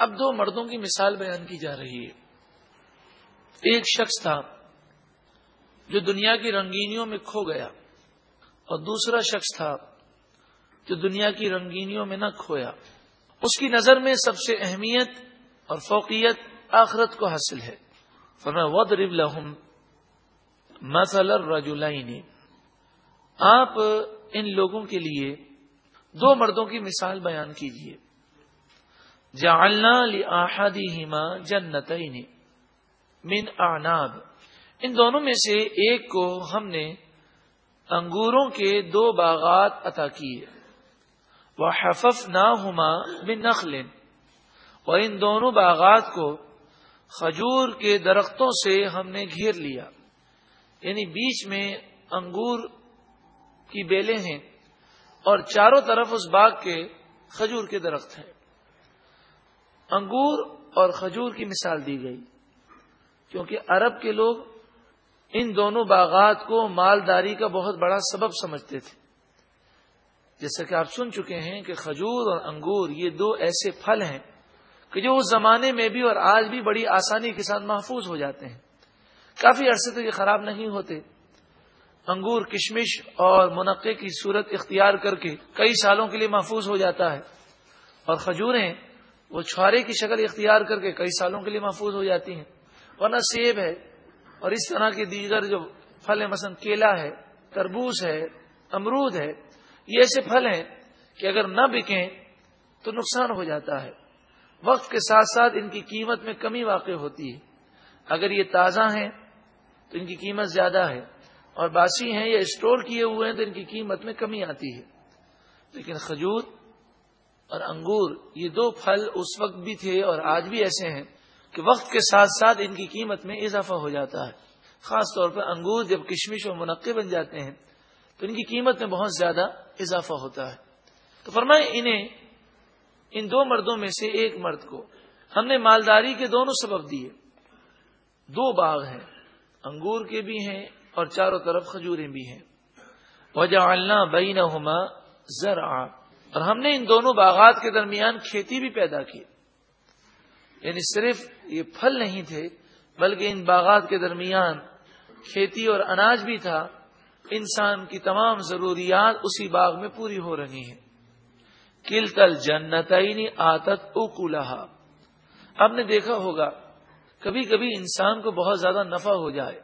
اب دو مردوں کی مثال بیان کی جا رہی ہے۔ ایک شخص تھا جو دنیا کی رنگینیوں میں کھو گیا اور دوسرا شخص تھا جو دنیا کی رنگینیوں میں نہ کھویا۔ اس کی نظر میں سب سے اہمیت اور فوقیت آخرت کو حاصل ہے۔ ود لہم مسل رجولائن آپ ان لوگوں کے لیے دو مردوں کی مثال بیان کیجیے جعلنا لآحدہما جنتین من اعناب ان دونوں میں سے ایک کو ہم نے انگوروں کے دو باغات عطا کیے۔ وہ حفف نہ ہوما بن نخل اور ان دونوں باغات کو کھجور کے درختوں سے ہم نے گھیر لیا۔ یعنی بیچ میں انگور کی بیلیں ہیں اور چاروں طرف اس باغ کے کھجور کے درخت ہیں۔ انگور اور کھجور کی مثال دی گئی۔ کیونکہ عرب کے لوگ ان دونوں باغات کو مالداری کا بہت بڑا سبب سمجھتے تھے۔ جیسا کہ آپ سن چکے ہیں کہ کھجور اور انگور یہ دو ایسے پھل ہیں کہ جو اس زمانے میں بھی اور آج بھی بڑی آسانی کے ساتھ محفوظ ہو جاتے ہیں۔ کافی عرصے تک یہ خراب نہیں ہوتے۔ انگور کشمش اور منقع کی صورت اختیار کر کے کئی سالوں کے لیے محفوظ ہو جاتا ہے۔ اور کھجوریں وہ چھوارے کی شکل اختیار کر کے کئی سالوں کے لیے محفوظ ہو جاتی ہیں۔ ورنہ سیب ہے اور اس طرح کے دیگر جو پھل ہیں، مثلا کیلا ہے، تربوز ہے، امرود ہے، یہ ایسے پھل ہیں کہ اگر نہ بکیں تو نقصان ہو جاتا ہے۔ وقت کے ساتھ ساتھ ان کی قیمت میں کمی واقع ہوتی ہے۔ اگر یہ تازہ ہیں تو ان کی قیمت زیادہ ہے اور باسی ہیں یا اسٹور کیے ہوئے ہیں تو ان کی قیمت میں کمی آتی ہے۔ لیکن کھجور اور انگور، یہ دو پھل اس وقت بھی تھے اور آج بھی ایسے ہیں کہ وقت کے ساتھ ساتھ ان کی قیمت میں اضافہ ہو جاتا ہے۔ خاص طور پر انگور جب کشمش اور منقع بن جاتے ہیں، تو ان کی قیمت میں بہت زیادہ اضافہ ہوتا ہے۔ تو فرمائے انہیں، ان دو مردوں میں سے ایک مرد کو، ہم نے مالداری کے دونوں سبب دیے۔ دو باغ ہیں، انگور کے بھی ہیں اور چاروں طرف کھجوریں بھی ہیں۔ وجہ اللہ بئی نہ اور ہم نے ان دونوں باغات کے درمیان کھیتی بھی پیدا کی۔ یعنی صرف یہ پھل نہیں تھے، بلکہ ان باغات کے درمیان کھیتی اور اناج بھی تھا۔ انسان کی تمام ضروریات اسی باغ میں پوری ہو رہی ہیں۔ کل تل جنت آتت او آپ نے دیکھا ہوگا، کبھی کبھی انسان کو بہت زیادہ نفع ہو جائے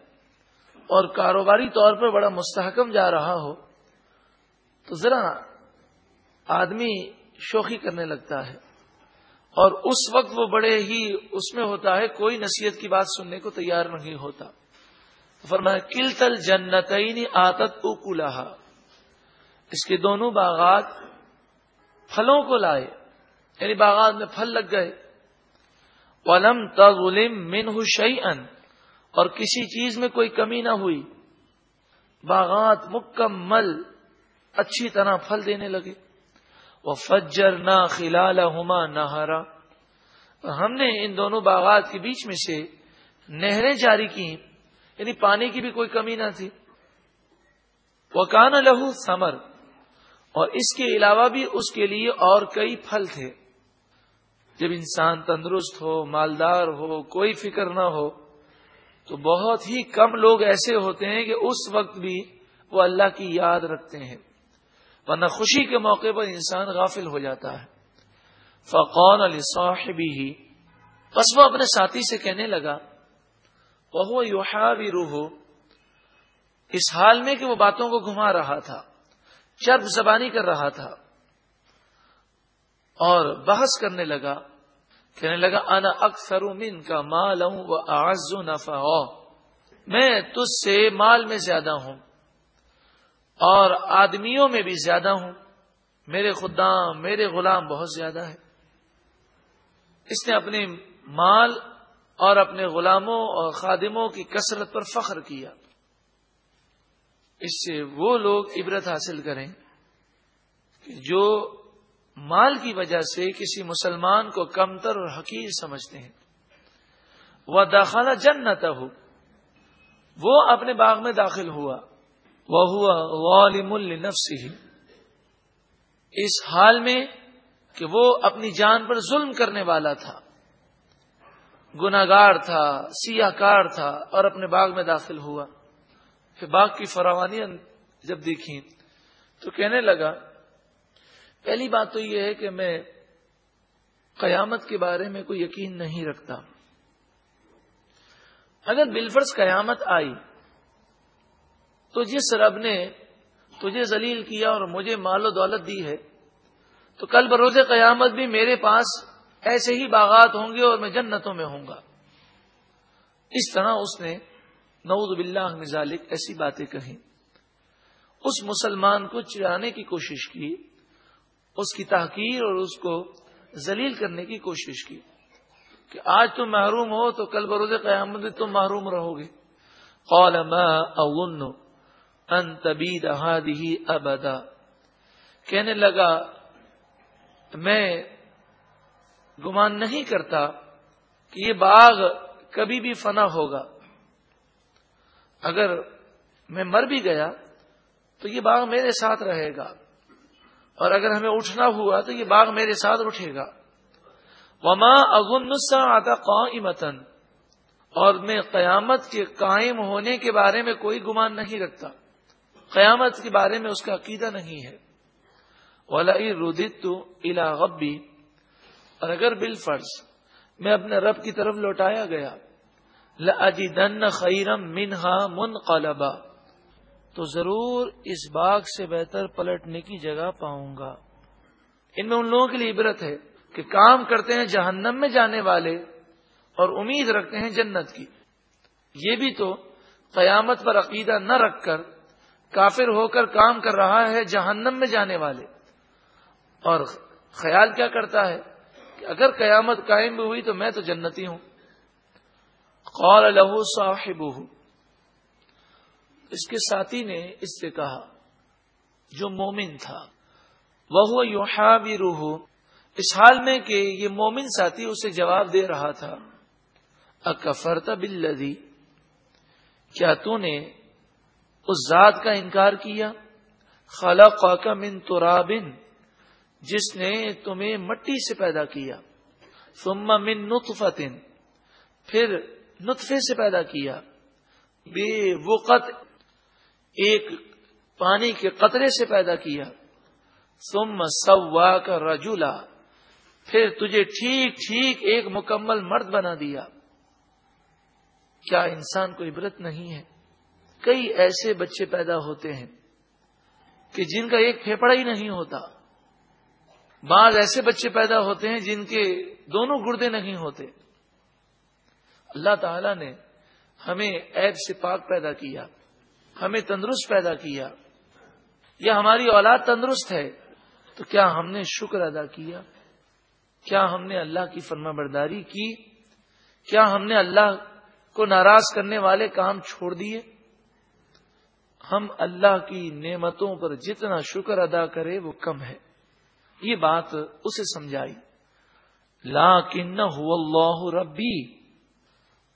اور کاروباری طور پر بڑا مستحکم جا رہا ہو۔ تو ذرا آدمی شوخی کرنے لگتا ہے اور اس وقت وہ بڑے ہی اس میں ہوتا ہے، کوئی نصیحت کی بات سننے کو تیار نہیں ہوتا۔ فرمایا کل تل جنت آتت او اس کے دونوں باغات پھلوں کو لائے یعنی باغات میں پھل لگ گئے۔ ولم تظلم من شعی اور کسی چیز میں کوئی کمی نہ ہوئی۔ باغات مکمل اچھی طرح پھل دینے لگے۔ وہ فجر نہ خلال ہما نہ ہم نے ان دونوں باغات کے بیچ میں سے نہریں جاری کی یعنی پانی کی بھی کوئی کمی نہ تھی۔ وہ کان لہو سمر اور اس کے علاوہ بھی اس کے لیے اور کئی پھل تھے۔ جب انسان تندرست ہو، مالدار ہو، کوئی فکر نہ ہو، تو بہت ہی کم لوگ ایسے ہوتے ہیں کہ اس وقت بھی وہ اللہ کی یاد رکھتے ہیں۔ ورنہ خوشی کے موقع پر انسان غافل ہو جاتا ہے۔ فقون علی صاحبی ہی بس وہ اپنے ساتھی سے کہنے لگا وہ یوحا بھی روح اس حال میں کہ وہ باتوں کو گھما رہا تھا، چرب زبانی کر رہا تھا۔ اور بحث کرنے لگا، کہنے لگا، انا اکثر من کا مال ہوں وہ آز نفا میں تج سے مال میں زیادہ ہوں۔ اور آدمیوں میں بھی زیادہ ہوں۔ میرے خدام، میرے غلام بہت زیادہ ہے اس نے اپنے مال اور اپنے غلاموں اور خادموں کی کثرت پر فخر کیا۔ اس سے وہ لوگ عبرت حاصل کریں کہ جو مال کی وجہ سے کسی مسلمان کو کمتر اور حقیر سمجھتے ہیں۔ وہ داخلہ جن نہ ہو۔ وہ اپنے باغ میں داخل ہوا۔ وہ ہوا والم النفس ہی اس حال میں کہ وہ اپنی جان پر ظلم کرنے والا تھا۔ گناگار تھا، سیاہ کار تھا اور اپنے باغ میں داخل ہوا۔ پھر باغ کی فراوانی جب دیکھی تو کہنے لگا، پہلی بات تو یہ ہے کہ میں قیامت کے بارے میں کوئی یقین نہیں رکھتا۔ اگر بالفرض قیامت آئی تو جس رب نے تجھے ذلیل کیا اور مجھے مال و دولت دی ہے، تو کل بروز قیامت بھی میرے پاس ایسے ہی باغات ہوں گے اور میں جنتوں میں ہوں گا۔ اس طرح اس نے نعوذ باللہ مزالک ایسی باتیں کہیں۔ اس مسلمان کو چرانے کی کوشش کی، اس کی تحقیر اور اس کو ذلیل کرنے کی کوشش کی کہ آج تم محروم ہو تو کل بروز قیامت میں تم محروم رہو گے۔ قال ما اظن ان تبید هذه ابدا۔ کہنے لگا، میں گمان نہیں کرتا کہ یہ باغ کبھی بھی فنا ہوگا۔ اگر میں مر بھی گیا تو یہ باغ میرے ساتھ رہے گا۔ اور اگر ہمیں اٹھنا ہوا تو یہ باغ میرے ساتھ اٹھے گا۔ وما اغن آتا قائمتن اور میں قیامت کے قائم ہونے کے بارے میں کوئی گمان نہیں رکھتا۔ قیامت کے بارے میں اس کا عقیدہ نہیں ہے۔ ردت الا غبی اور اگر بال میں اپنے رب کی طرف لوٹایا گیا لن خیرم منہا من تو ضرور اس باغ سے بہتر پلٹنے کی جگہ پاؤں گا۔ ان میں ان لوگوں کے لیے عبرت ہے کہ کام کرتے ہیں جہنم میں جانے والے اور امید رکھتے ہیں جنت کی۔ یہ بھی تو قیامت پر عقیدہ نہ رکھ کر کافر ہو کر کام کر رہا ہے جہنم میں جانے والے۔ اور خیال کیا کرتا ہے کہ اگر قیامت قائم بھی ہوئی تو میں تو جنتی ہوں۔ قال له صاحبه۔ اس کے ساتھی نے اس سے کہا، جو مومن تھا وہ یوحا بھی روح اس حال میں کہ یہ مومن ساتھی اسے جواب دے رہا تھا۔ اکفرتا بلدی کیا تو نے اس ذات کا انکار کیا؟ خلا من ترابن جس نے تمہیں مٹی سے پیدا کیا۔ ثم من نطفتن پھر نطفے سے پیدا کیا۔ بے وقت، ایک پانی کے قطرے سے پیدا کیا۔ ثم سوا کا رجولا، پھر تجھے ٹھیک ٹھیک ایک مکمل مرد بنا دیا۔ کیا انسان کو عبرت نہیں ہے؟ کئی ایسے بچے پیدا ہوتے ہیں کہ جن کا ایک پھیپڑا ہی نہیں ہوتا۔ بعض ایسے بچے پیدا ہوتے ہیں جن کے دونوں گردے نہیں ہوتے۔ اللہ تعالی نے ہمیں عیب سے پاک پیدا کیا، ہمیں تندرست پیدا کیا۔ یا ہماری اولاد تندرست ہے، تو کیا ہم نے شکر ادا کیا؟ کیا ہم نے اللہ کی فرما برداری کی؟ کیا ہم نے اللہ کو ناراض کرنے والے کام چھوڑ دیے؟ ہم اللہ کی نعمتوں پر جتنا شکر ادا کرے وہ کم ہے۔ یہ بات اسے سمجھائی۔ لا کن اللہ ربی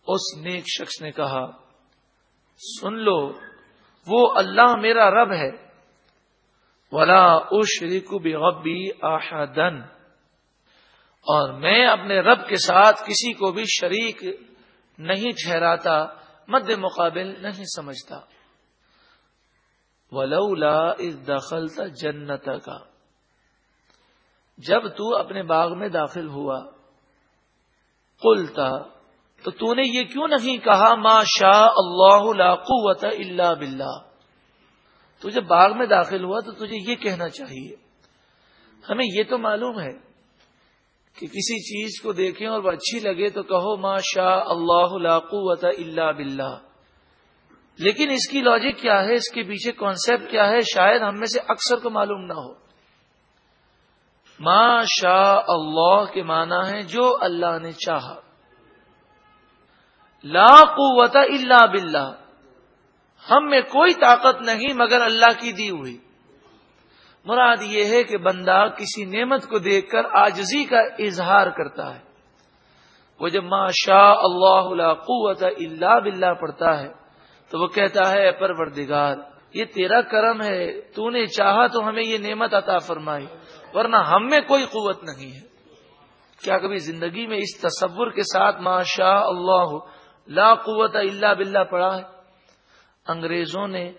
اس نیک شخص نے کہا، سن لو، وہ اللہ میرا رب ہے۔ ولا اشریک بغبی آحدن اور میں اپنے رب کے ساتھ کسی کو بھی شریک نہیں ٹھہراتا، مد مقابل نہیں سمجھتا۔ ولولا اس دخل جنت کا جب تو اپنے باغ میں داخل ہوا قلتا تو تو نے یہ کیوں نہیں کہا، ما شاء اللہ لا قوت الا باللہ تو جب باغ میں داخل ہوا، تو تجھے یہ کہنا چاہیے۔ ہمیں یہ تو معلوم ہے کہ کسی چیز کو دیکھیں اور وہ اچھی لگے تو کہو، ما شاء اللہ لا قوت الا باللہ لیکن اس کی لاجک کیا ہے؟ اس کے پیچھے کانسیپٹ کیا ہے؟ شاید ہم میں سے اکثر کو معلوم نہ ہو۔ ما شاء اللہ کے معنی ہے جو اللہ نے چاہا۔ لا قوت الا باللہ۔ ہم میں کوئی طاقت نہیں مگر اللہ کی دی ہوئی۔ مراد یہ ہے کہ بندہ کسی نعمت کو دیکھ کر آجزی کا اظہار کرتا ہے۔ وہ جب ما شاء اللہ لا قوت الا باللہ پڑھتا ہے تو وہ کہتا ہے پروردگار، یہ تیرا کرم ہے، تو نے چاہا تو ہمیں یہ نعمت عطا فرمائی، ورنہ ہم میں کوئی قوت نہیں ہے۔ کیا کبھی زندگی میں اس تصور کے ساتھ ماشاء اللہ لا قوت اللہ بلّہ پڑا ہے؟ انگریزوں نے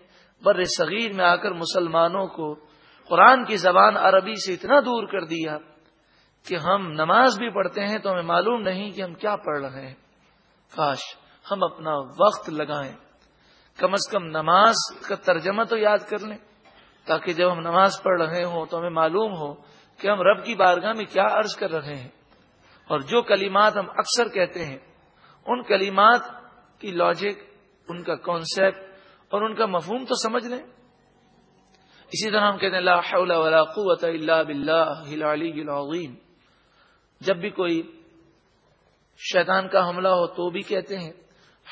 بر صغیر میں آ کر مسلمانوں کو قرآن کی زبان عربی سے اتنا دور کر دیا کہ ہم نماز بھی پڑھتے ہیں تو ہمیں معلوم نہیں کہ ہم کیا پڑھ رہے ہیں۔ کاش ہم اپنا وقت لگائیں۔ کم از کم نماز کا ترجمہ تو یاد کر لیں، تاکہ جب ہم نماز پڑھ رہے ہوں تو ہمیں معلوم ہو کہ ہم رب کی بارگاہ میں کیا عرض کر رہے ہیں۔ اور جو کلمات ہم اکثر کہتے ہیں، ان کلمات کی لاجک ان کا کانسیپٹ اور ان کا مفہوم تو سمجھ لیں۔ اسی طرح ہم کہتے ہیں، لا حول ولا قوت الا باللہ العلی العظیم۔ جب بھی کوئی شیطان کا حملہ ہو تو بھی کہتے ہیں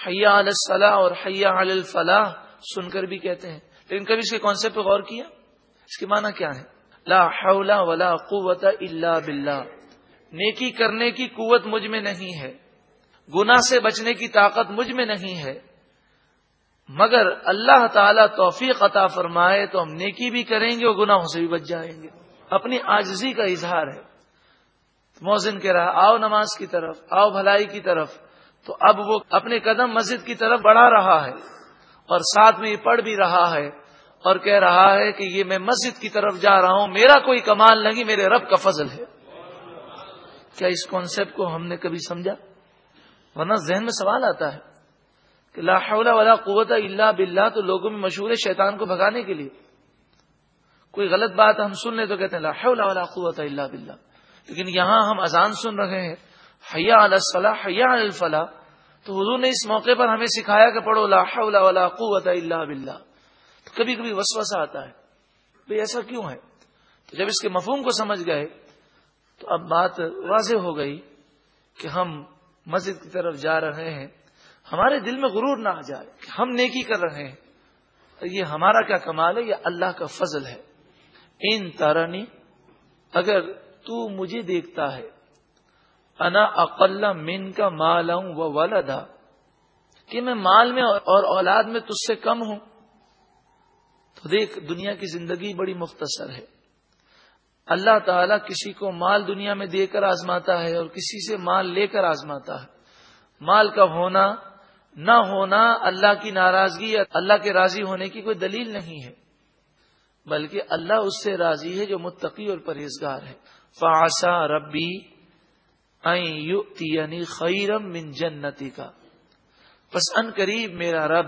حیا الصلاح اور حیا الفلاح سن کر بھی کہتے ہیں۔ لیکن کبھی اس کے کانسیپٹ پہ غور کیا؟ اس کے معنی کیا ہے؟ لا حول ولا قوت الا باللہ۔ نیکی کرنے کی قوت مجھ میں نہیں ہے۔ گناہ سے بچنے کی طاقت مجھ میں نہیں ہے۔ مگر اللہ تعالی توفیق عطا فرمائے تو ہم نیکی بھی کریں گے اور گناہوں سے بھی بچ جائیں گے۔ اپنی آجزی کا اظہار ہے۔ موزن کہہ رہا آؤ نماز کی طرف، آؤ بھلائی کی طرف۔ تو اب وہ اپنے قدم مسجد کی طرف بڑھا رہا ہے اور ساتھ میں یہ پڑھ بھی رہا ہے اور کہہ رہا ہے کہ یہ میں مسجد کی طرف جا رہا ہوں، میرا کوئی کمال نہیں، میرے رب کا فضل ہے۔ کیا اس کانسیپٹ کو ہم نے کبھی سمجھا؟ ورنہ ذہن میں سوال آتا ہے کہ لا حول ولا قوت الا باللہ تو لوگوں میں مشہور ہے شیطان کو بھگانے کے لیے۔ کوئی غلط بات ہم سن لیں تو کہتے ہیں لا حول ولا قوت الا باللہ۔ لیکن یہاں ہم اذان سن رہے ہیں، حیا الصلاح، حیا الفلاح۔ تو حضور نے اس موقع پر ہمیں سکھایا کہ پڑھو لا حول ولا قوت الا باللہ۔ تو کبھی کبھی وسوسہ آتا ہے، بھئی ایسا کیوں ہے؟ تو جب اس کے مفہوم کو سمجھ گئے، تو اب بات واضح ہو گئی کہ ہم مسجد کی طرف جا رہے ہیں۔ ہمارے دل میں غرور نہ آ جائے کہ ہم نیکی کر رہے ہیں۔ یہ ہمارا کیا کمال ہے؟ یہ اللہ کا فضل ہے۔ ان تارانی اگر تو مجھے دیکھتا ہے انا اقل من کا مال ہوں وہ والدا کہ میں مال میں اور اولاد میں تج سے کم ہوں۔ تو دیکھ، دنیا کی زندگی بڑی مختصر ہے۔ اللہ تعالیٰ کسی کو مال دنیا میں دے کر آزماتا ہے اور کسی سے مال لے کر آزماتا ہے۔ مال کا ہونا، نہ ہونا اللہ کی ناراضگی یا اللہ کے راضی ہونے کی کوئی دلیل نہیں ہے۔ بلکہ اللہ اس سے راضی ہے جو متقی اور پرہیزگار ہے۔ فاسا ربی یعنی خیرم من جنتی کا بس ان قریب میرا رب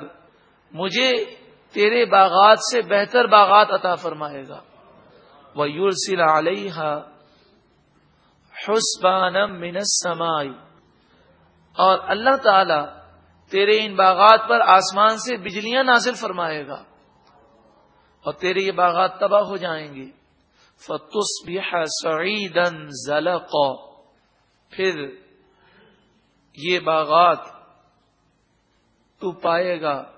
مجھے تیرے باغات سے بہتر باغات عطا فرمائے گا۔ وہ یورسل علیہ حسبانم من السمائی اور اللہ تعالی تیرے ان باغات پر آسمان سے بجلیاں نازل فرمائے گا۔ اور تیرے یہ باغات تباہ ہو جائیں گے۔ فتس سعیدن پھر یہ باغات تو پائے گا۔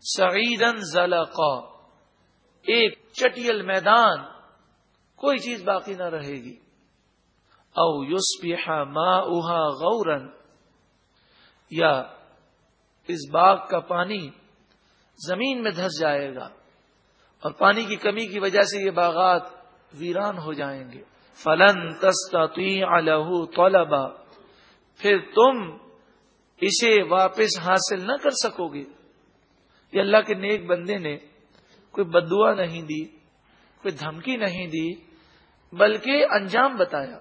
سعیدن زلق ایک چٹیل میدان، کوئی چیز باقی نہ رہے گی۔ او یوس ما اوہا غورن یا اس باغ کا پانی زمین میں دھس جائے گا اور پانی کی کمی کی وجہ سے یہ باغات ویران ہو جائیں گے۔ فلن تستا الہ طلبا۔ پھر تم اسے واپس حاصل نہ کر سکو گے۔ یہ اللہ کے نیک بندے نے کوئی بدعا نہیں دی، کوئی دھمکی نہیں دی، بلکہ انجام بتایا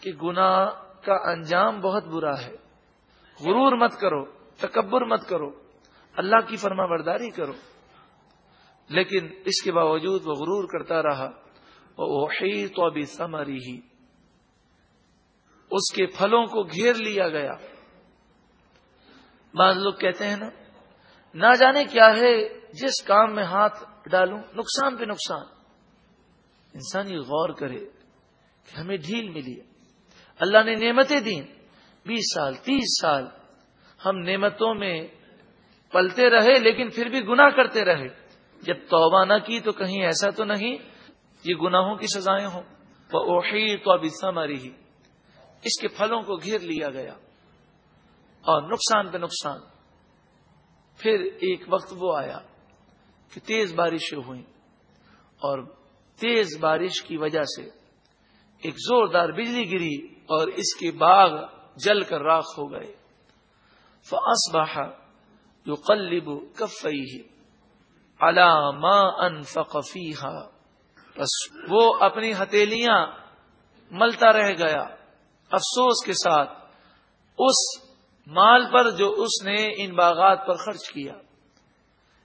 کہ گناہ کا انجام بہت برا ہے۔ غرور مت کرو، تکبر مت کرو، اللہ کی فرما برداری کرو۔ لیکن اس کے باوجود وہ غرور کرتا رہا۔ تو ابھی سمری ہی اس کے پھلوں کو گھیر لیا گیا۔ بعض لوگ کہتے ہیں نا، نہ جانے کیا ہے، جس کام میں ہاتھ ڈالوں، نقصان پہ نقصان۔ انسان یہ غور کرے کہ ہمیں ڈھیل ملی۔ اللہ نے نعمتیں دی بیس سال، تیس سال ہم نعمتوں میں پلتے رہے، لیکن پھر بھی گناہ کرتے رہے۔ جب توبہ نہ کی تو کہیں ایسا تو نہیں۔ یہ گناہوں کی سزائیں ہوں۔ وہ اوہی تو اب ہی اس کے پھلوں کو گھیر لیا گیا۔ اور نقصان پہ نقصان۔ پھر ایک وقت وہ آیا کہ تیز بارشیں ہوئیں اور تیز بارش کی وجہ سے ایک زوردار بجلی گری اور اس کے باغ جل کر راکھ ہو گئے۔ فس بہا جو قلب کفئی علامہ ان فقفی بس وہ اپنی ہتیلیاں ملتا رہ گیا افسوس کے ساتھ اس مال پر جو اس نے ان باغات پر خرچ کیا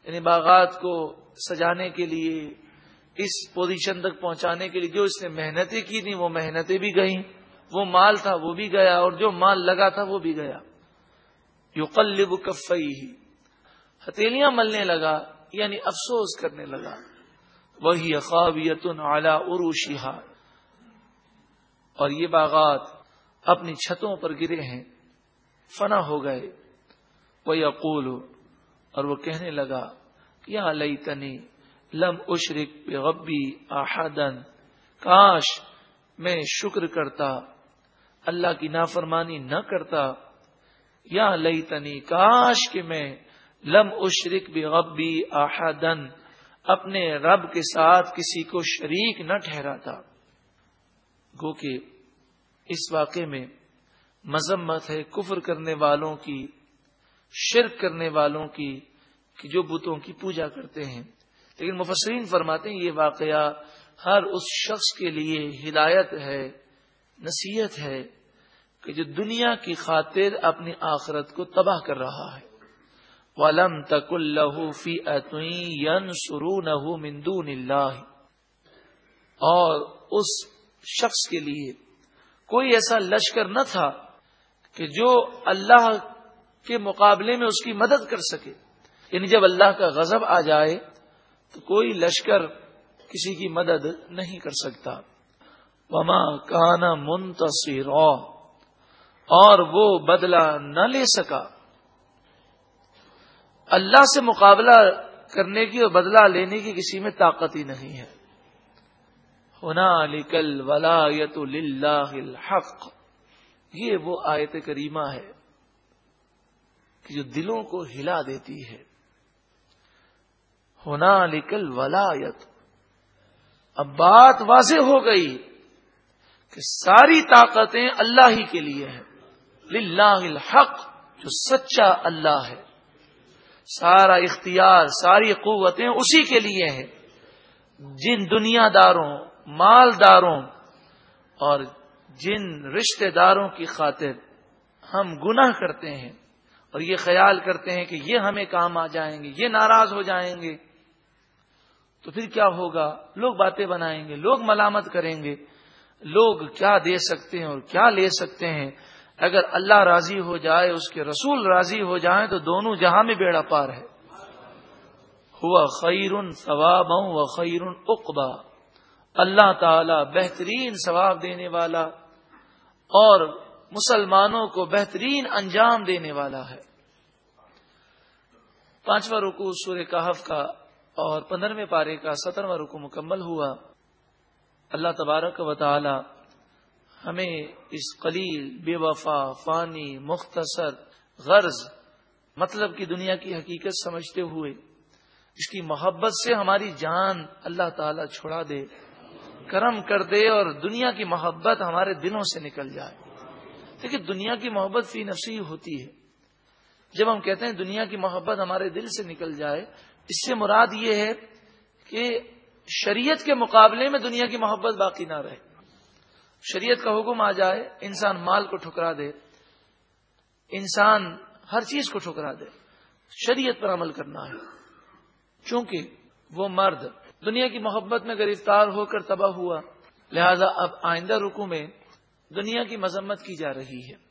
ان باغات کو سجانے کے لیے، اس پوزیشن تک پہنچانے کے لیے جو اس نے محنتیں کی تھیں، وہ محنتیں بھی گئیں، وہ مال تھا وہ بھی گیا اور جو مال لگا تھا وہ بھی گیا۔ یو قلب کفئی ہی ملنے لگا یعنی افسوس کرنے لگا۔ وہی اقابیت اعلی عروشیہ اور یہ باغات اپنی چھتوں پر گرے ہیں۔ فنا ہو گئے۔ وہ یقول اور وہ کہنے لگا، یا لئی تنی لم اشرک غبی احدن کاش میں شکر کرتا، اللہ کی نافرمانی نہ کرتا۔ یا لئی تنی کاش کہ میں لم اشرک بغبی احدن اپنے رب کے ساتھ کسی کو شریک نہ ٹھہراتا۔ گو کہ اس واقعے میں مذمت ہے کفر کرنے والوں کی، شرک کرنے والوں کی، کہ جو بتوں کی پوجا کرتے ہیں۔ لیکن مفسرین فرماتے ہیں یہ واقعہ ہر اس شخص کے لیے ہدایت ہے، نصیحت ہے کہ جو دنیا کی خاطر اپنی آخرت کو تباہ کر رہا ہے۔ ولم تک اللہ فی اتوین سرو نہ مندون اللہ. اور اس شخص کے لیے کوئی ایسا لشکر نہ تھا کہ جو اللہ کے مقابلے میں اس کی مدد کر سکے. یعنی جب اللہ کا غضب آ جائے تو کوئی لشکر کسی کی مدد نہیں کر سکتا. وما کانا منتصر اور وہ بدلہ نہ لے سکا. اللہ سے مقابلہ کرنے کی اور بدلہ لینے کی کسی میں طاقت ہی نہیں ہے۔ ہونا لکل ولا یت الحق۔ یہ وہ آیت کریمہ ہے کہ جو دلوں کو ہلا دیتی ہے۔ ہونا لکل ولایت اب بات واضح ہو گئی کہ ساری طاقتیں اللہ ہی کے لیے ہیں۔ للہ الحق، جو سچا اللہ ہے۔ سارا اختیار، ساری قوتیں اسی کے لیے ہیں۔ جن دنیا داروں مالداروں اور جن رشتہ داروں کی خاطر ہم گناہ کرتے ہیں اور یہ خیال کرتے ہیں کہ یہ ہمیں کام آ جائیں گے، یہ ناراض ہو جائیں گے، تو پھر کیا ہوگا؟ لوگ باتیں بنائیں گے، لوگ ملامت کریں گے، لوگ کیا دے سکتے ہیں اور کیا لے سکتے ہیں؟ اگر اللہ راضی ہو جائے، اس کے رسول راضی ہو جائیں تو دونوں جہاں میں بیڑا پار ہے۔ ہوا خیر ثواب و خیر اقبا اللہ تعالی بہترین ثواب دینے والا اور مسلمانوں کو بہترین انجام دینے والا ہے۔ پانچواں رکو سورہ کہف کا اور پندرہویں پارے کا سترواں رکو مکمل ہوا۔ اللہ تبارک و تعالی ہمیں اس قلیل، بے وفا، فانی، مختصر، غرض مطلب کی دنیا کی حقیقت سمجھتے ہوئے اس کی محبت سے ہماری جان اللہ تعالی چھڑا دے، کرم کر دے اور دنیا کی محبت ہمارے دلوں سے نکل جائے۔ دیکھیے، دنیا کی محبت فی نفسی ہوتی ہے۔ جب ہم کہتے ہیں دنیا کی محبت ہمارے دل سے نکل جائے، اس سے مراد یہ ہے کہ شریعت کے مقابلے میں دنیا کی محبت باقی نہ رہے۔ شریعت کا حکم آ جائے، انسان مال کو ٹھکرا دے، انسان ہر چیز کو ٹھکرا دے، شریعت پر عمل کرنا ہے۔ چونکہ وہ مرد دنیا کی محبت میں گرفتار ہو کر تباہ ہوا، لہذا اب آئندہ رکو میں دنیا کی مذمت کی جا رہی ہے۔